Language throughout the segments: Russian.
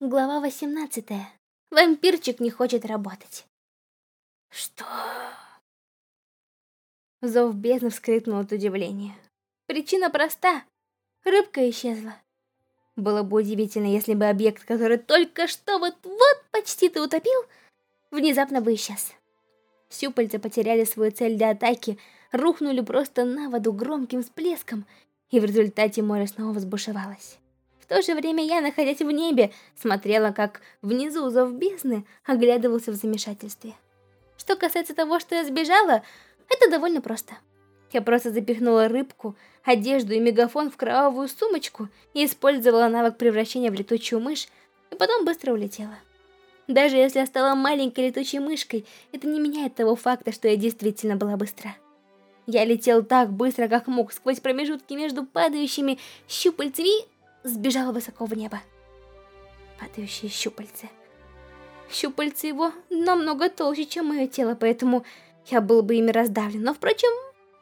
Глава 18. Вампирчик не хочет работать. Что? Зов бездны вскрикнул от удивления. Причина проста. Рыбка исчезла. Было бы удивительно, если бы объект, который только что вот-вот почти ты утопил, внезапно бы исчез. Щупальца потеряли свою цель для атаки, рухнули просто на воду громким всплеском, и в результате море снова взбушевалось. То же время я, находясь в небе, смотрела, как внизу зов бездны оглядывался в замешательстве. Что касается того, что я сбежала, это довольно просто. Я просто запихнула рыбку, одежду и мегафон в кровавую сумочку и использовала навык превращения в летучую мышь, и потом быстро улетела. Даже если я стала маленькой летучей мышкой, это не меняет того факта, что я действительно была быстра. Я летел так быстро, как мог, сквозь промежутки между падающими щупальцами сбежала высоко в небо. Падающие щупальцы. Щупальцы его намного толще, чем мое тело, поэтому я был бы ими раздавлен. Но, впрочем,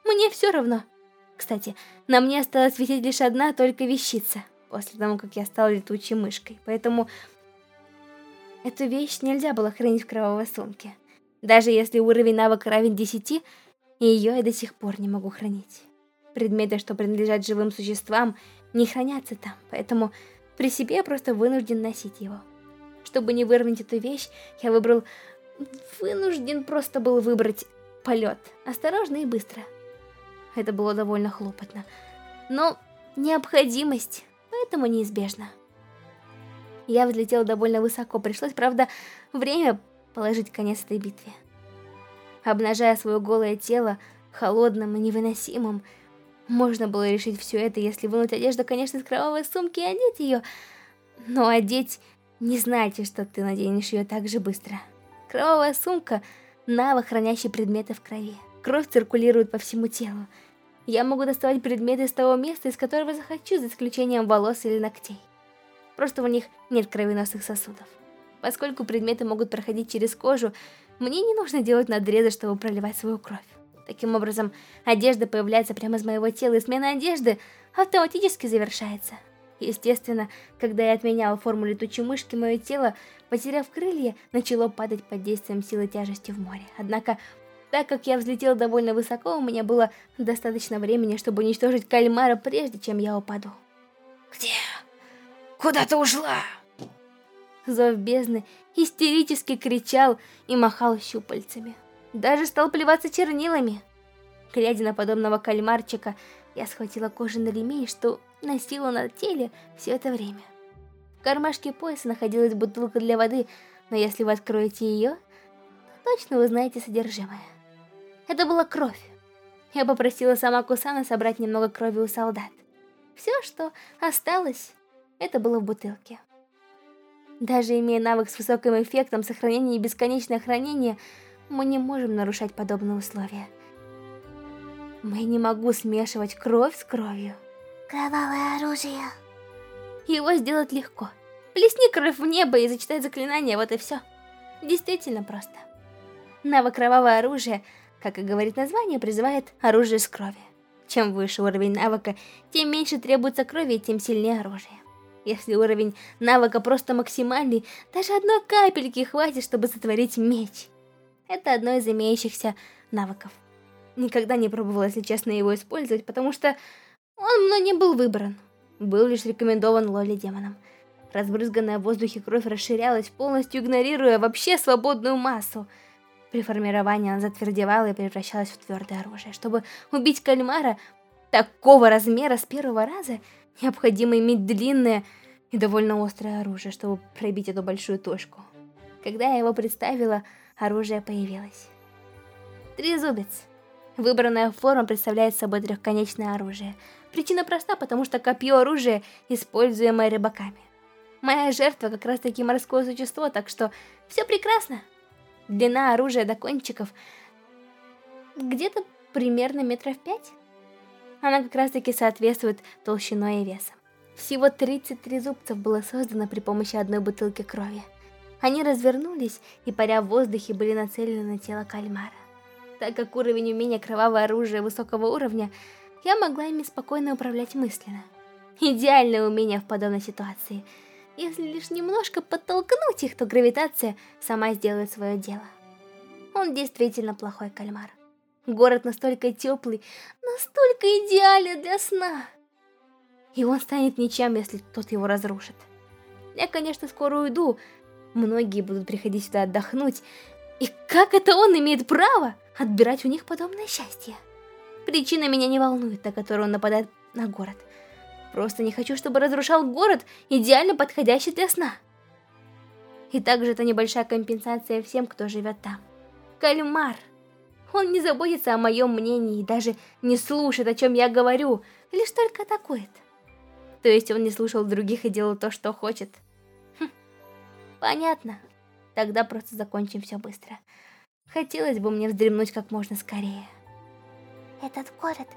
мне все равно. Кстати, на мне осталась висеть лишь одна только вещица, после того, как я стала летучей мышкой. Поэтому эту вещь нельзя было хранить в кровавой сумке. Даже если уровень навыка равен 10, ее я до сих пор не могу хранить. Предметы, что принадлежат живым существам, не хранятся там, поэтому при себе я просто вынужден носить его. Чтобы не выровнять эту вещь, я выбрал... Вынужден просто был выбрать полет. Осторожно и быстро. Это было довольно хлопотно. Но необходимость, поэтому неизбежно. Я взлетел довольно высоко, пришлось, правда, время положить конец этой битве. Обнажая свое голое тело, холодным и невыносимым, можно было решить все это, если вынуть одежду, конечно, из кровавой сумки и одеть ее. Но одеть не значит, что ты наденешь ее так же быстро. Кровавая сумка – навык, хранящий предметы в крови. Кровь циркулирует по всему телу. Я могу доставать предметы из того места, из которого захочу, за исключением волос или ногтей. Просто у них нет кровеносных сосудов. Поскольку предметы могут проходить через кожу, мне не нужно делать надрезы, чтобы проливать свою кровь. Таким образом, одежда появляется прямо из моего тела, и смена одежды автоматически завершается. Естественно, когда я отменяла форму летучей мышки, мое тело, потеряв крылья, начало падать под действием силы тяжести в море. Однако, так как я взлетела довольно высоко, у меня было достаточно времени, чтобы уничтожить кальмара, прежде чем я упаду. Где? Куда ты ушла? Зов бездны истерически кричал и махал щупальцами. Даже стал плеваться чернилами. Глядя на подобного кальмарчика, я схватила кожаный ремень, что носила на теле все это время. В кармашке пояса находилась бутылка для воды, но если вы откроете ее, то точно узнаете содержимое. Это была кровь. Я попросила сама Кусана собрать немного крови у солдат. Все, что осталось, это было в бутылке. Даже имея навык с высоким эффектом сохранения и бесконечное хранение, мы не можем нарушать подобные условия. Мы не могу смешивать кровь с кровью. Кровавое оружие. Его сделать легко. Плесни кровь в небо и зачитай заклинание, вот и все. Действительно просто. Навык кровавое оружие, как и говорит название, призывает оружие с крови. Чем выше уровень навыка, тем меньше требуется крови и тем сильнее оружие. Если уровень навыка просто максимальный, даже одной капельки хватит, чтобы сотворить меч. Это одно из имеющихся навыков. Никогда не пробовала, если честно, его использовать, потому что он мной не был выбран. Был лишь рекомендован Лоли демоном. Разбрызганная в воздухе кровь расширялась, полностью игнорируя вообще свободную массу. При формировании она затвердевала и превращалась в твердое оружие. Чтобы убить кальмара такого размера с первого раза, необходимо иметь длинное и довольно острое оружие, чтобы пробить эту большую точку. Когда я его представила, оружие появилось. Трезубец. Выбранная форма представляет собой трехконечное оружие. Причина проста, потому что копье оружие, используемое рыбаками. Моя жертва как раз таки морское существо, так что все прекрасно. Длина оружия до кончиков где-то примерно метров пять. Она как раз таки соответствует толщиной и весом. Всего 33 зубцев было создано при помощи одной бутылки крови. Они развернулись и, паря в воздухе, были нацелены на тело кальмара. Так как уровень умения кровавое оружие высокого уровня, я могла ими спокойно управлять мысленно. Идеальное умение в подобной ситуации. Если лишь немножко подтолкнуть их, то гравитация сама сделает свое дело. Он действительно плохой кальмар. Город настолько теплый, настолько идеален для сна. И он станет ничем, если кто-то его разрушит. Я, конечно, скоро уйду. Многие будут приходить сюда отдохнуть. И как это он имеет право отбирать у них подобное счастье? Причина меня не волнует, на которую он нападает на город. Просто не хочу, чтобы разрушал город, идеально подходящий для сна. И также это небольшая компенсация всем, кто живет там. Кальмар. Он не заботится о моем мнении и даже не слушает, о чем я говорю, лишь только атакует. То есть он не слушал других и делал то, что хочет. Понятно. Тогда просто закончим все быстро. Хотелось бы мне вздремнуть как можно скорее. Этот город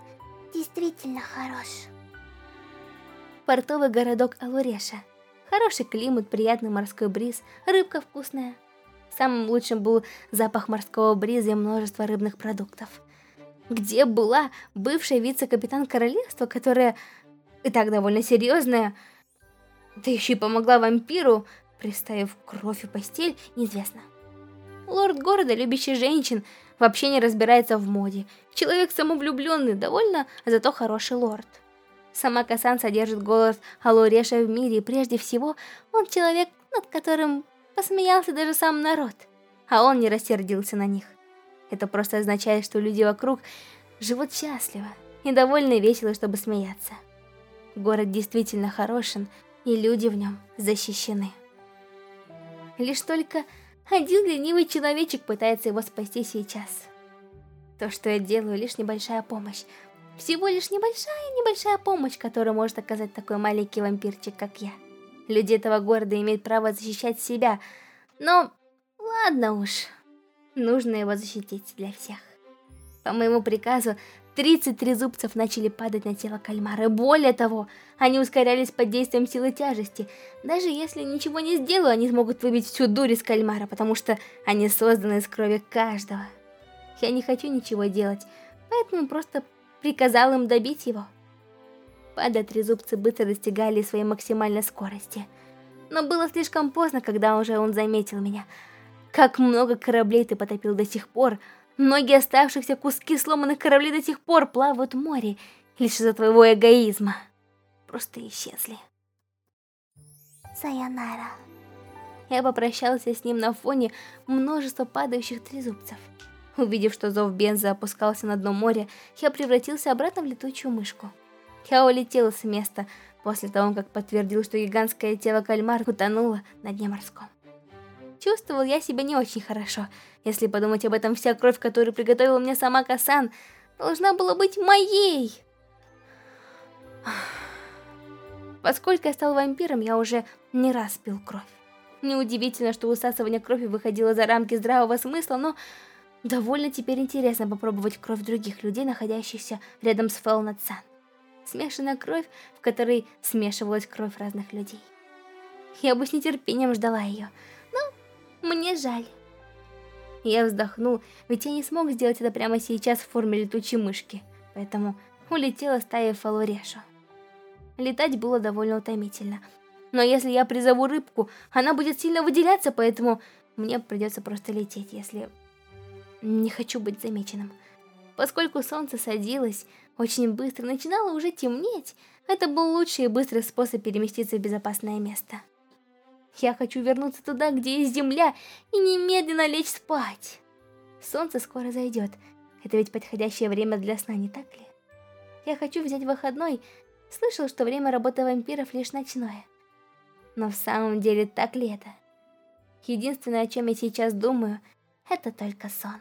действительно хорош. Портовый городок Алуреша. Хороший климат, приятный морской бриз, рыбка вкусная. Самым лучшим был запах морского бриза и множество рыбных продуктов. Где была бывшая вице-капитан королевства, которая и так довольно серьезная, да еще и помогла вампиру, приставив кровь и постель, неизвестно. Лорд города, любящий женщин, вообще не разбирается в моде. Человек самовлюбленный, довольно, зато хороший лорд. Сама Касан содержит голос Алуреша в мире, и прежде всего, он человек, над которым посмеялся даже сам народ, а он не рассердился на них. Это просто означает, что люди вокруг живут счастливо и довольно весело, чтобы смеяться. Город действительно хорошен, и люди в нем защищены. Лишь только один ленивый человечек пытается его спасти сейчас. То, что я делаю, лишь небольшая помощь. Всего лишь небольшая-небольшая помощь, которую может оказать такой маленький вампирчик, как я. Люди этого города имеют право защищать себя, но ладно уж, нужно его защитить для всех. По моему приказу, 33 зубцев начали падать на тело кальмара. Более того, они ускорялись под действием силы тяжести. Даже если ничего не сделаю, они смогут выбить всю дурь из кальмара, потому что они созданы из крови каждого. Я не хочу ничего делать, поэтому просто приказал им добить его. Падая, трезубцы быстро достигали своей максимальной скорости. Но было слишком поздно, когда уже он заметил меня. Как много кораблей ты потопил до сих пор, Многие оставшиеся куски сломанных кораблей до сих пор плавают в море, лишь из-за твоего эгоизма. Просто исчезли. Сайонара. Я попрощался с ним на фоне множества падающих трезубцев. Увидев, что зов Бенза опускался на дно моря, я превратился обратно в летучую мышку. Я улетел с места после того, как подтвердил, что гигантское тело кальмар утонуло на дне морском. Чувствовал я себя не очень хорошо. Если подумать об этом, вся кровь, которую приготовила мне сама Касан, должна была быть моей. Поскольку я стал вампиром, я уже не раз пил кровь. Неудивительно, что высасывание крови выходило за рамки здравого смысла, но довольно теперь интересно попробовать кровь других людей, находящихся рядом с Фэлнатсан. Смешанная кровь, в которой смешивалась кровь разных людей. Я бы с нетерпением ждала ее, мне жаль. Я вздохнул, ведь я не смог сделать это прямо сейчас в форме летучей мышки, поэтому улетела стая Фалурешу. Летать было довольно утомительно, но если я призову рыбку, она будет сильно выделяться, поэтому мне придется просто лететь, если не хочу быть замеченным. Поскольку солнце садилось очень быстро, начинало уже темнеть, это был лучший и быстрый способ переместиться в безопасное место. Я хочу вернуться туда, где есть земля, и немедленно лечь спать. Солнце скоро зайдет. Это ведь подходящее время для сна, не так ли? Я хочу взять выходной. Слышал, что время работы вампиров лишь ночное. Но в самом деле так ли это? Единственное, о чем я сейчас думаю, это только сон.